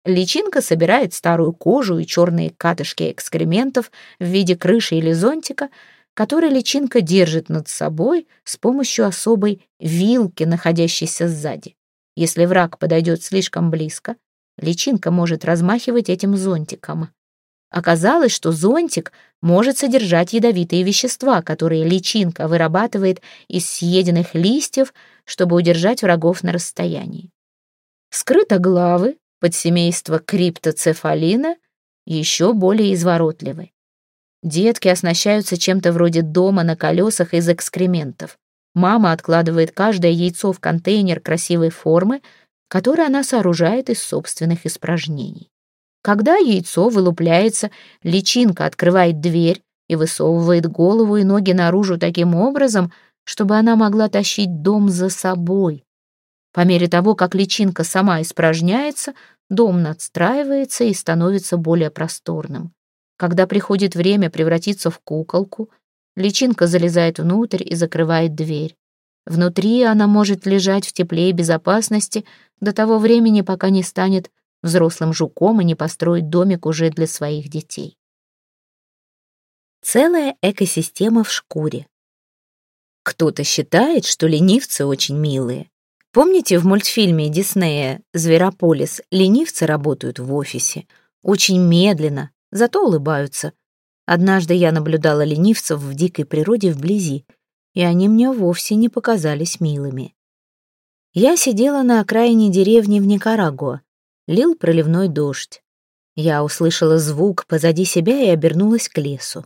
Speaker 1: Личинка собирает старую кожу и черные катышки экскрементов в виде крыши или зонтика, который личинка держит над собой с помощью особой вилки, находящейся сзади. Если враг подойдет слишком близко, личинка может размахивать этим зонтиком. Оказалось, что зонтик может содержать ядовитые вещества, которые личинка вырабатывает из съеденных листьев, чтобы удержать врагов на расстоянии. Скрытоглавы, подсемейство криптоцефалина, еще более изворотливы. Детки оснащаются чем-то вроде дома на колесах из экскрементов. Мама откладывает каждое яйцо в контейнер красивой формы, который она сооружает из собственных испражнений. Когда яйцо вылупляется, личинка открывает дверь и высовывает голову и ноги наружу таким образом, чтобы она могла тащить дом за собой. По мере того, как личинка сама испражняется, дом надстраивается и становится более просторным. Когда приходит время превратиться в куколку, личинка залезает внутрь и закрывает дверь. Внутри она может лежать в тепле и безопасности до того времени, пока не станет взрослым жуком и не построить домик уже для своих детей. Целая экосистема в шкуре. Кто-то считает, что ленивцы очень милые. Помните в мультфильме Диснея «Зверополис» ленивцы работают в офисе? Очень медленно, зато улыбаются. Однажды я наблюдала ленивцев в дикой природе вблизи, и они мне вовсе не показались милыми. Я сидела на окраине деревни в Никарагуа. Лил проливной дождь. Я услышала звук позади себя и обернулась к лесу.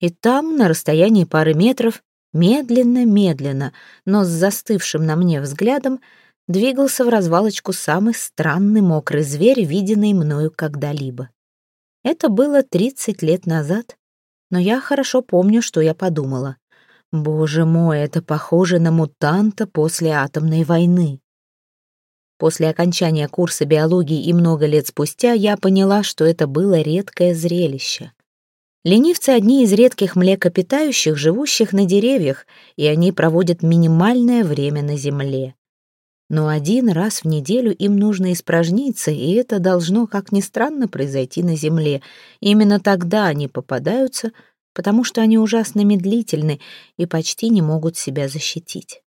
Speaker 1: И там, на расстоянии пары метров, медленно-медленно, но с застывшим на мне взглядом, двигался в развалочку самый странный мокрый зверь, виденный мною когда-либо. Это было 30 лет назад, но я хорошо помню, что я подумала. Боже мой, это похоже на мутанта после атомной войны. После окончания курса биологии и много лет спустя я поняла, что это было редкое зрелище. Ленивцы — одни из редких млекопитающих, живущих на деревьях, и они проводят минимальное время на земле. Но один раз в неделю им нужно испражниться, и это должно, как ни странно, произойти на земле. Именно тогда они попадаются, потому что они ужасно медлительны и почти не могут себя защитить.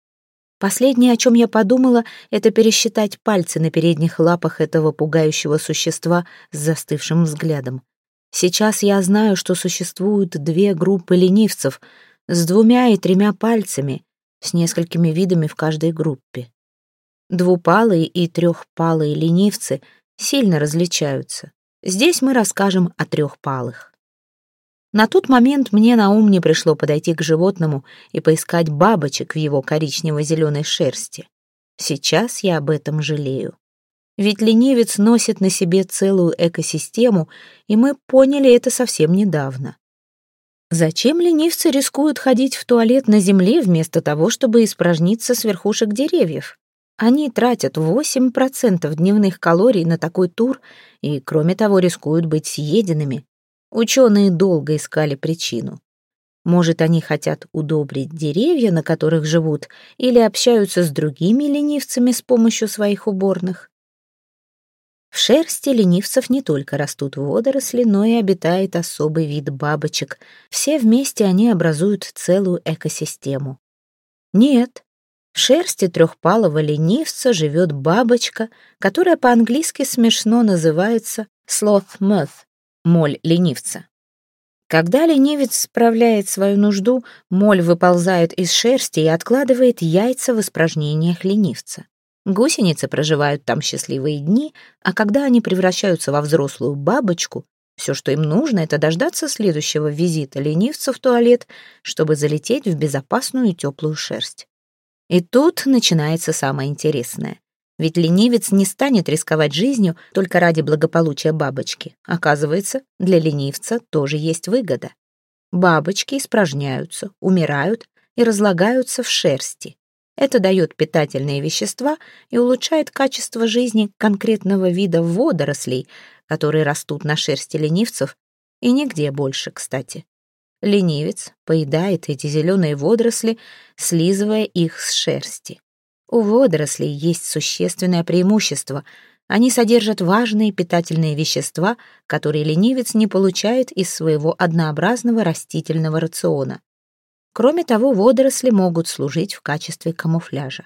Speaker 1: Последнее, о чем я подумала, это пересчитать пальцы на передних лапах этого пугающего существа с застывшим взглядом. Сейчас я знаю, что существуют две группы ленивцев с двумя и тремя пальцами, с несколькими видами в каждой группе. Двупалые и трехпалые ленивцы сильно различаются. Здесь мы расскажем о трехпалых. На тот момент мне на ум не пришло подойти к животному и поискать бабочек в его коричнево-зеленой шерсти. Сейчас я об этом жалею. Ведь ленивец носит на себе целую экосистему, и мы поняли это совсем недавно. Зачем ленивцы рискуют ходить в туалет на земле вместо того, чтобы испражниться с верхушек деревьев? Они тратят 8% дневных калорий на такой тур и, кроме того, рискуют быть съеденными. Ученые долго искали причину. Может, они хотят удобрить деревья, на которых живут, или общаются с другими ленивцами с помощью своих уборных. В шерсти ленивцев не только растут водоросли, но и обитает особый вид бабочек. Все вместе они образуют целую экосистему. Нет, в шерсти трехпалого ленивца живет бабочка, которая по-английски смешно называется sloth moth, моль ленивца. Когда ленивец справляет свою нужду, моль выползает из шерсти и откладывает яйца в испражнениях ленивца. Гусеницы проживают там счастливые дни, а когда они превращаются во взрослую бабочку, все, что им нужно, это дождаться следующего визита ленивца в туалет, чтобы залететь в безопасную и теплую шерсть. И тут начинается самое интересное. Ведь ленивец не станет рисковать жизнью только ради благополучия бабочки. Оказывается, для ленивца тоже есть выгода. Бабочки испражняются, умирают и разлагаются в шерсти. Это дает питательные вещества и улучшает качество жизни конкретного вида водорослей, которые растут на шерсти ленивцев и нигде больше, кстати. Ленивец поедает эти зеленые водоросли, слизывая их с шерсти. У водорослей есть существенное преимущество. Они содержат важные питательные вещества, которые ленивец не получает из своего однообразного растительного рациона. Кроме того, водоросли могут служить в качестве камуфляжа.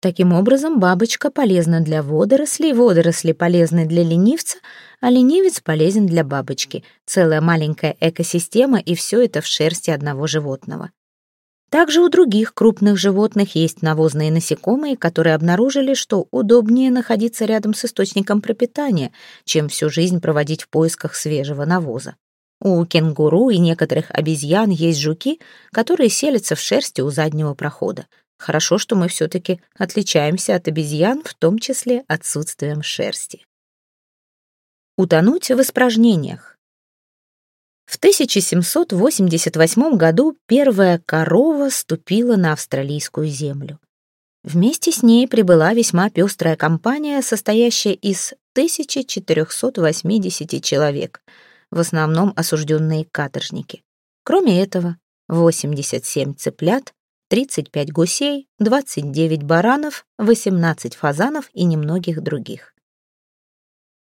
Speaker 1: Таким образом, бабочка полезна для водорослей, водоросли полезны для ленивца, а ленивец полезен для бабочки. Целая маленькая экосистема, и все это в шерсти одного животного. Также у других крупных животных есть навозные насекомые, которые обнаружили, что удобнее находиться рядом с источником пропитания, чем всю жизнь проводить в поисках свежего навоза. У кенгуру и некоторых обезьян есть жуки, которые селятся в шерсти у заднего прохода. Хорошо, что мы все-таки отличаемся от обезьян, в том числе отсутствием шерсти. Утонуть в испражнениях. В 1788 году первая корова ступила на австралийскую землю. Вместе с ней прибыла весьма пестрая компания, состоящая из 1480 человек — в основном осужденные каторжники. Кроме этого, 87 цыплят, 35 гусей, 29 баранов, 18 фазанов и немногих других.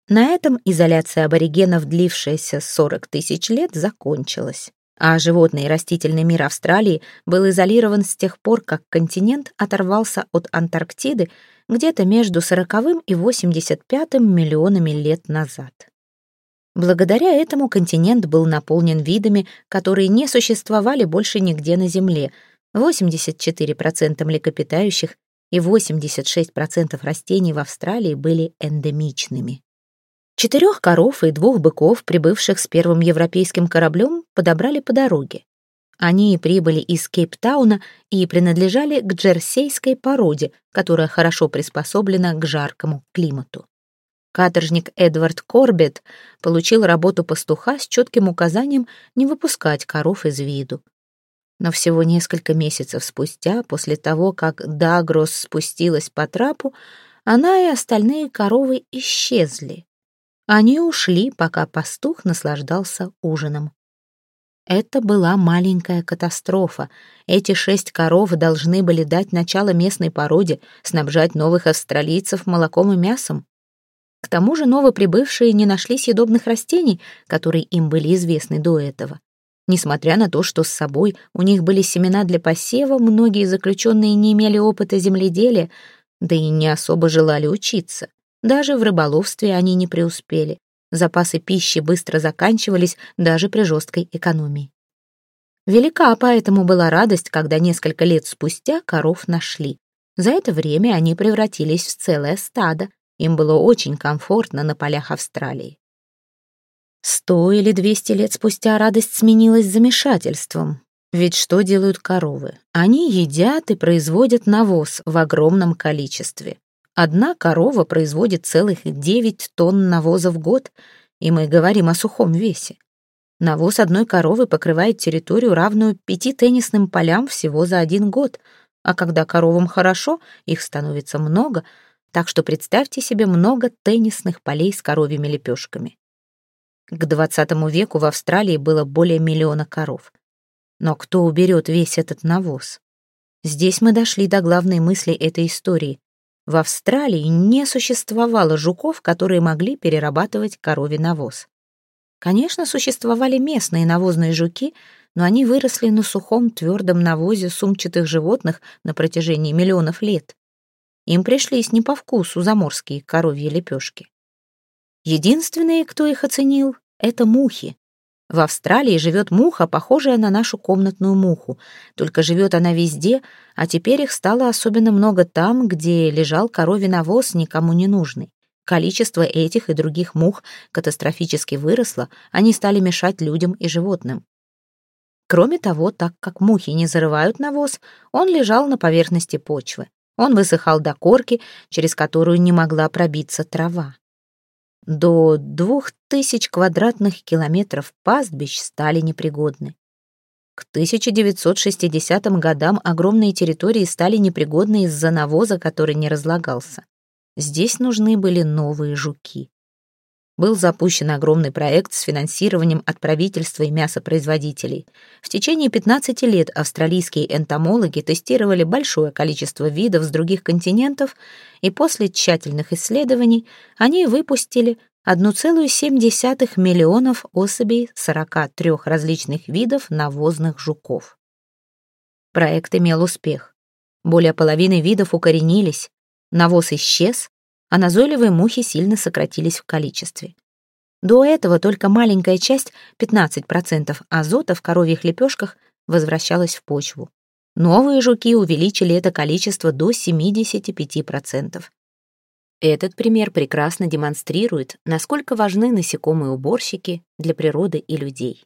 Speaker 1: На этом изоляция аборигенов, длившаяся 40 тысяч лет, закончилась. а животный и растительный мир Австралии был изолирован с тех пор, как континент оторвался от Антарктиды где-то между 40 и 85 миллионами лет назад. Благодаря этому континент был наполнен видами, которые не существовали больше нигде на Земле, 84% млекопитающих и 86% растений в Австралии были эндемичными. Четырех коров и двух быков, прибывших с первым европейским кораблем, подобрали по дороге. Они прибыли из Кейптауна и принадлежали к джерсейской породе, которая хорошо приспособлена к жаркому климату. Каторжник Эдвард Корбет получил работу пастуха с четким указанием не выпускать коров из виду. Но всего несколько месяцев спустя, после того, как Дагрос спустилась по трапу, она и остальные коровы исчезли. Они ушли, пока пастух наслаждался ужином. Это была маленькая катастрофа. Эти шесть коров должны были дать начало местной породе, снабжать новых австралийцев молоком и мясом. К тому же новоприбывшие не нашли съедобных растений, которые им были известны до этого. Несмотря на то, что с собой у них были семена для посева, многие заключенные не имели опыта земледелия, да и не особо желали учиться. Даже в рыболовстве они не преуспели. Запасы пищи быстро заканчивались даже при жесткой экономии. Велика поэтому была радость, когда несколько лет спустя коров нашли. За это время они превратились в целое стадо. Им было очень комфортно на полях Австралии. Сто или двести лет спустя радость сменилась замешательством. Ведь что делают коровы? Они едят и производят навоз в огромном количестве. Одна корова производит целых 9 тонн навоза в год, и мы говорим о сухом весе. Навоз одной коровы покрывает территорию, равную пяти теннисным полям всего за один год, а когда коровам хорошо, их становится много, так что представьте себе много теннисных полей с коровьими лепешками. К XX веку в Австралии было более миллиона коров. Но кто уберет весь этот навоз? Здесь мы дошли до главной мысли этой истории. В Австралии не существовало жуков, которые могли перерабатывать коровий навоз. Конечно, существовали местные навозные жуки, но они выросли на сухом твердом навозе сумчатых животных на протяжении миллионов лет. Им пришлись не по вкусу заморские коровьи лепешки. Единственные, кто их оценил, — это мухи. В Австралии живет муха, похожая на нашу комнатную муху. Только живет она везде, а теперь их стало особенно много там, где лежал коровий навоз, никому не нужный. Количество этих и других мух катастрофически выросло, они стали мешать людям и животным. Кроме того, так как мухи не зарывают навоз, он лежал на поверхности почвы. Он высыхал до корки, через которую не могла пробиться трава. До двух тысяч квадратных километров пастбищ стали непригодны. К 1960 годам огромные территории стали непригодны из-за навоза, который не разлагался. Здесь нужны были новые жуки. Был запущен огромный проект с финансированием от правительства и мясопроизводителей. В течение 15 лет австралийские энтомологи тестировали большое количество видов с других континентов, и после тщательных исследований они выпустили 1,7 миллионов особей 43 различных видов навозных жуков. Проект имел успех. Более половины видов укоренились, навоз исчез, а назойливые мухи сильно сократились в количестве. До этого только маленькая часть, 15% азота в коровьих лепешках, возвращалась в почву. Новые жуки увеличили это количество до 75%. Этот пример прекрасно демонстрирует, насколько важны насекомые-уборщики для природы и людей.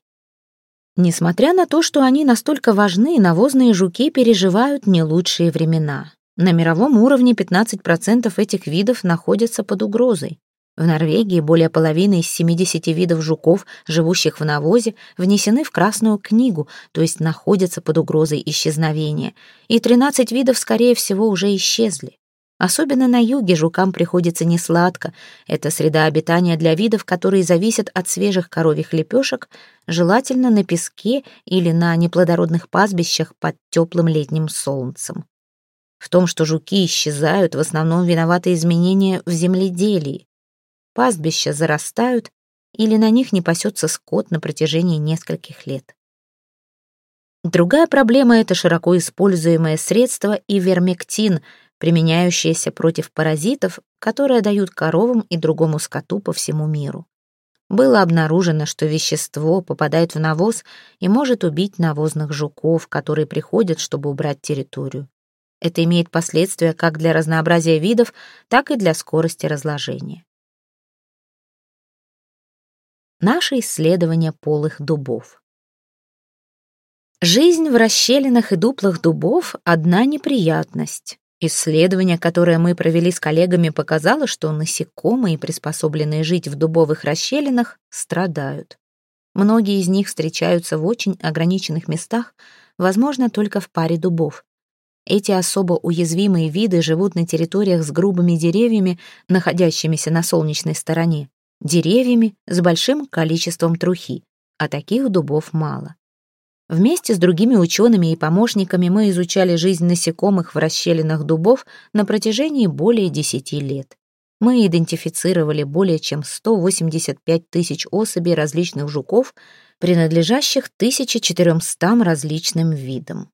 Speaker 1: Несмотря на то, что они настолько важны, навозные жуки переживают не лучшие времена. На мировом уровне 15% этих видов находятся под угрозой. В Норвегии более половины из 70 видов жуков, живущих в навозе, внесены в Красную книгу, то есть находятся под угрозой исчезновения, и 13 видов, скорее всего, уже исчезли. Особенно на юге жукам приходится несладко. Это среда обитания для видов, которые зависят от свежих коровьих лепешек, желательно на песке или на неплодородных пастбищах под теплым летним солнцем. В том, что жуки исчезают, в основном виноваты изменения в земледелии. Пастбища зарастают, или на них не пасется скот на протяжении нескольких лет. Другая проблема — это широко используемое средство ивермектин, применяющееся против паразитов, которые дают коровам и другому скоту по всему миру. Было обнаружено, что вещество попадает в навоз и может убить навозных жуков, которые приходят, чтобы убрать территорию. Это имеет последствия как для разнообразия видов, так и для скорости разложения. Наше исследование полых дубов. Жизнь в расщелинах и дуплах дубов — одна неприятность. Исследование, которое мы провели с коллегами, показало, что насекомые, приспособленные жить в дубовых расщелинах, страдают. Многие из них встречаются в очень ограниченных местах, возможно, только в паре дубов. Эти особо уязвимые виды живут на территориях с грубыми деревьями, находящимися на солнечной стороне, деревьями с большим количеством трухи, а таких дубов мало. Вместе с другими учеными и помощниками мы изучали жизнь насекомых в расщелинах дубов на протяжении более 10 лет. Мы идентифицировали более чем 185 тысяч особей различных жуков, принадлежащих 1400 различным видам.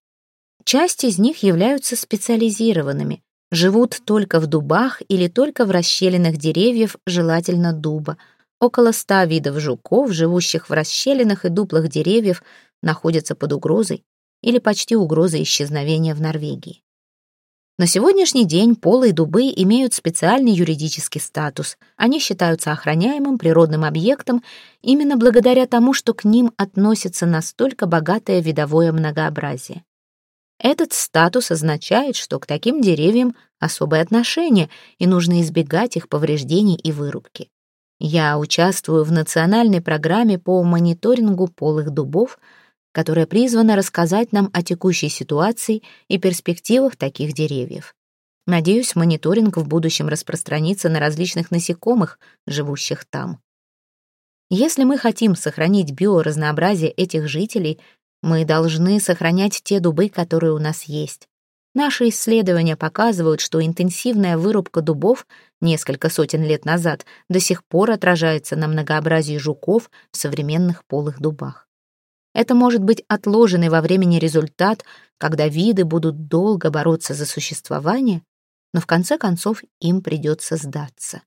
Speaker 1: Часть из них являются специализированными, живут только в дубах или только в расщелинах деревьев, желательно дуба. Около ста видов жуков, живущих в расщелинах и дуплах деревьев, находятся под угрозой или почти угрозой исчезновения в Норвегии. На сегодняшний день полые дубы имеют специальный юридический статус. Они считаются охраняемым природным объектом именно благодаря тому, что к ним относится настолько богатое видовое многообразие. Этот статус означает, что к таким деревьям особое отношение, и нужно избегать их повреждений и вырубки. Я участвую в национальной программе по мониторингу полых дубов — которая призвана рассказать нам о текущей ситуации и перспективах таких деревьев. Надеюсь, мониторинг в будущем распространится на различных насекомых, живущих там. Если мы хотим сохранить биоразнообразие этих жителей, мы должны сохранять те дубы, которые у нас есть. Наши исследования показывают, что интенсивная вырубка дубов несколько сотен лет назад до сих пор отражается на многообразии жуков в современных полых дубах. Это может быть отложенный во времени результат, когда виды будут долго бороться за существование, но в конце концов им придется сдаться.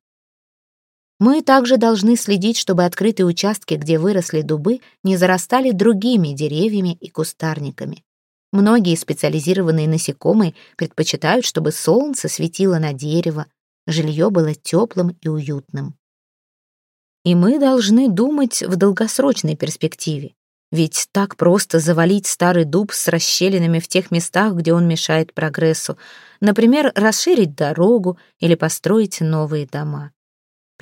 Speaker 1: Мы также должны следить, чтобы открытые участки, где выросли дубы, не зарастали другими деревьями и кустарниками. Многие специализированные насекомые предпочитают, чтобы солнце светило на дерево, жилье было теплым и уютным. И мы должны думать в долгосрочной перспективе. Ведь так просто завалить старый дуб с расщелинами в тех местах, где он мешает прогрессу. Например, расширить дорогу или построить новые дома.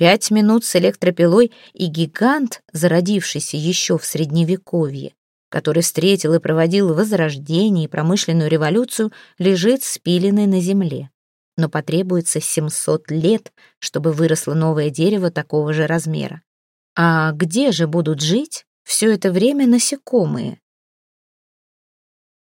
Speaker 1: Пять минут с электропилой и гигант, зародившийся еще в Средневековье, который встретил и проводил возрождение и промышленную революцию, лежит спиленный на земле. Но потребуется 700 лет, чтобы выросло новое дерево такого же размера. А где же будут жить все это время насекомые.